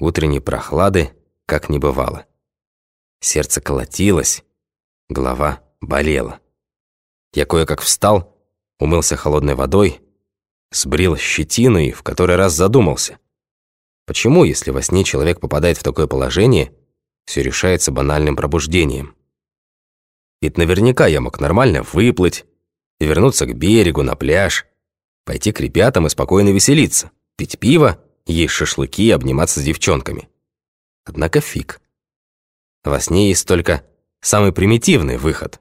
Утренней прохлады как не бывало. Сердце колотилось, голова болела. Я кое-как встал, умылся холодной водой, сбрил щетину и в который раз задумался. Почему, если во сне человек попадает в такое положение, все решается банальным пробуждением? Ведь наверняка я мог нормально выплыть и вернуться к берегу, на пляж, пойти к ребятам и спокойно веселиться, пить пиво, есть шашлыки и обниматься с девчонками. Однако фиг. Во сне есть только самый примитивный выход,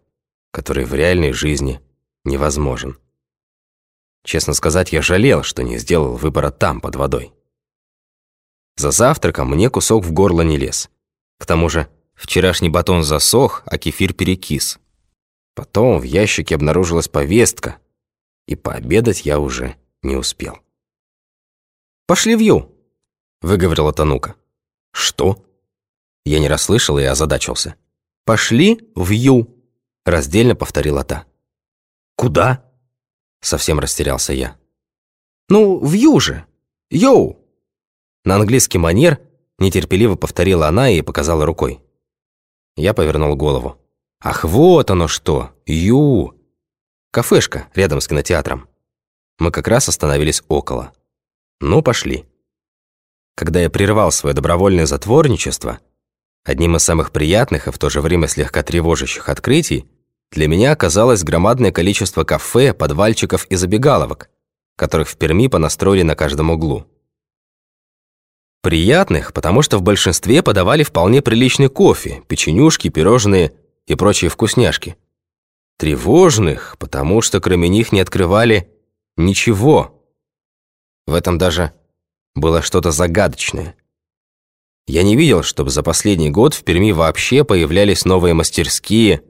который в реальной жизни невозможен. Честно сказать, я жалел, что не сделал выбора там, под водой. За завтраком мне кусок в горло не лез. К тому же вчерашний батон засох, а кефир перекис. Потом в ящике обнаружилась повестка, и пообедать я уже не успел. «Пошли в Ю», — выговорила Танука. «Что?» Я не расслышал и озадачился. «Пошли в Ю», — раздельно повторила та. «Куда?» — совсем растерялся я. «Ну, в Ю же! Йоу!» На английский манер нетерпеливо повторила она и показала рукой. Я повернул голову. «Ах, вот оно что! Ю!» Кафешка рядом с кинотеатром. Мы как раз остановились около. Ну, пошли. Когда я прервал свое добровольное затворничество, одним из самых приятных и в то же время слегка тревожащих открытий для меня оказалось громадное количество кафе, подвальчиков и забегаловок, которых в Перми понастроили на каждом углу. Приятных, потому что в большинстве подавали вполне приличный кофе, печенюшки, пирожные и прочие вкусняшки. Тревожных, потому что кроме них не открывали ничего. В этом даже было что-то загадочное. Я не видел, чтобы за последний год в Перми вообще появлялись новые мастерские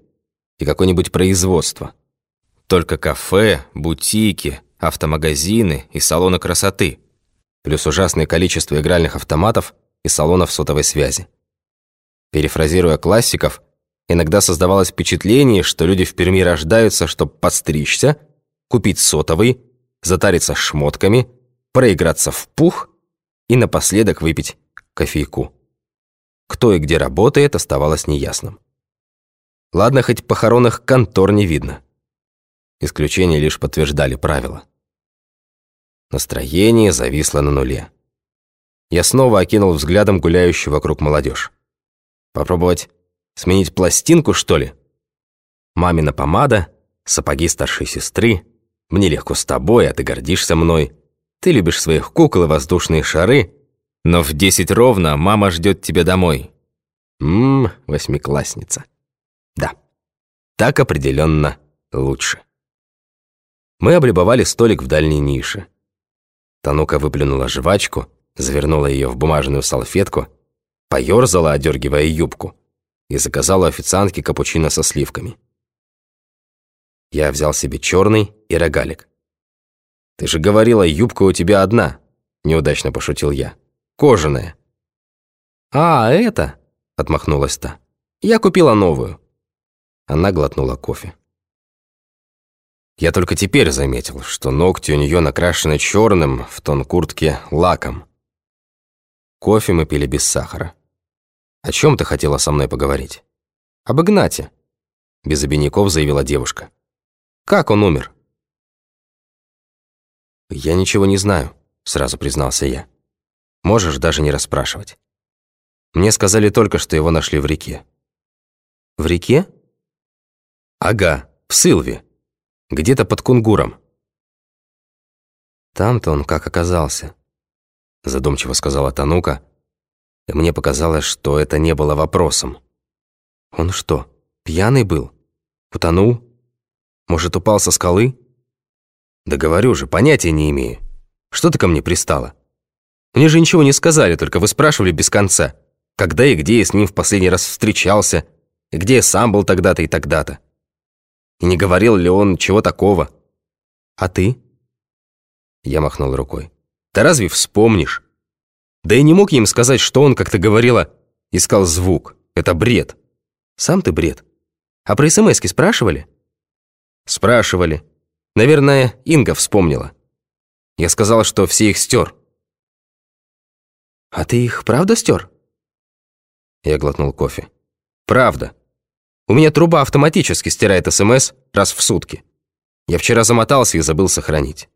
и какое-нибудь производство. Только кафе, бутики, автомагазины и салоны красоты – плюс ужасное количество игральных автоматов и салонов сотовой связи. Перефразируя классиков, иногда создавалось впечатление, что люди в Перми рождаются, чтобы подстричься, купить сотовый, затариться шмотками, проиграться в пух и напоследок выпить кофейку. Кто и где работает, оставалось неясным. Ладно, хоть похоронных контор не видно. Исключения лишь подтверждали правила. Настроение зависло на нуле. Я снова окинул взглядом гуляющую вокруг молодежь. Попробовать сменить пластинку, что ли? Мамина помада, сапоги старшей сестры. Мне легко с тобой, а ты гордишься мной. Ты любишь своих кукол и воздушные шары. Но в десять ровно мама ждет тебя домой. Ммм, восьмиклассница. Да, так определенно лучше. Мы облюбовали столик в дальней нише. Танука выплюнула жвачку, завернула ее в бумажную салфетку, поерзала, одергивая юбку, и заказала официантке капучино со сливками. Я взял себе черный и рогалик. «Ты же говорила, юбка у тебя одна», — неудачно пошутил я. «Кожаная». «А, это?» — отмахнулась та. «Я купила новую». Она глотнула кофе. Я только теперь заметил, что ногти у нее накрашены черным в тон куртки лаком. Кофе мы пили без сахара. «О чем ты хотела со мной поговорить?» «Об Игнате», — без обиняков заявила девушка. «Как он умер?» «Я ничего не знаю», — сразу признался я. «Можешь даже не расспрашивать. Мне сказали только, что его нашли в реке». «В реке?» «Ага, в Сылве. Где-то под Кунгуром». «Там-то он как оказался», — задумчиво сказала Танука, и мне показалось, что это не было вопросом. «Он что, пьяный был? Утонул? Может, упал со скалы?» «Да говорю же, понятия не имею. Что ты ко мне пристала? Мне же ничего не сказали, только вы спрашивали без конца, когда и где я с ним в последний раз встречался, и где я сам был тогда-то и тогда-то. И не говорил ли он чего такого? А ты? Я махнул рукой. Да разве вспомнишь? Да и не мог им сказать, что он, как ты говорила, искал звук. Это бред. Сам ты бред. А про смс спрашивали? Спрашивали. Наверное, Инга вспомнила. Я сказал, что все их стер. «А ты их правда стер?» Я глотнул кофе. «Правда. У меня труба автоматически стирает СМС раз в сутки. Я вчера замотался и забыл сохранить».